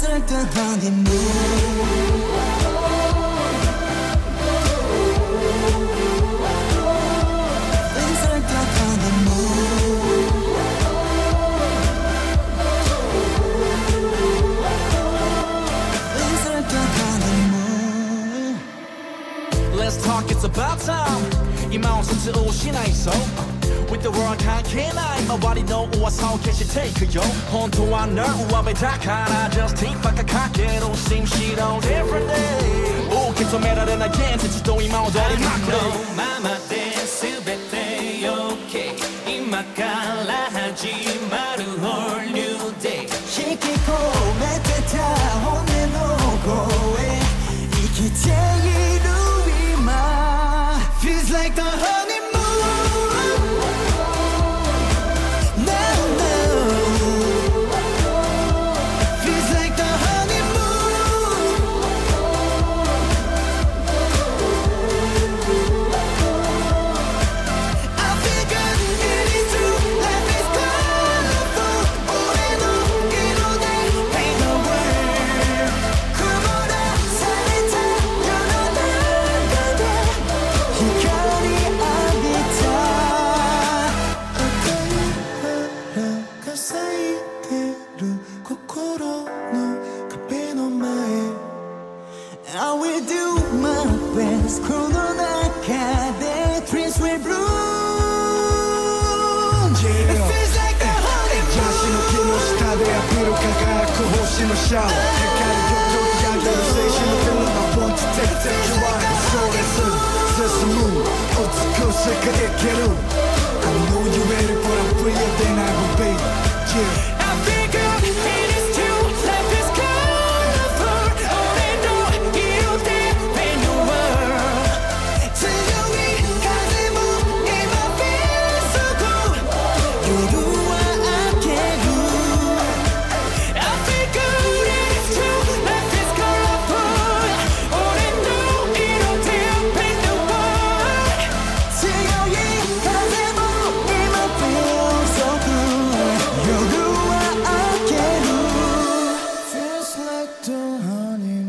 desert honeymoon. Let's talk, it's about time 一毛甚至无心来收。With the world I can I nobody know what's how can she take yo 本当は nerve I Just think ばっかかける Same shit on every so I'm my day 受け止められない現実と今踊りまくるままで全て OK 今から始まる whole new day 引き込めてた骨の声生きてゆ like the honey 咲いてる心の壁の前 I will do my best この中で Trees will bloom yeah. It feels like the holy moon ヤシの木の下でアピール輝く星のシャワー光る夜と夜の青春の手のアポンチテクテクはそれす進む美しく生きる I know you ready for a prayer then I will you. you.